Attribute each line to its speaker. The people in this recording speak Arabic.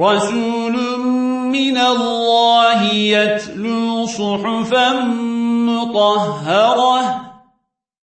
Speaker 1: رسول من الله يتلو صحفا مطهرة.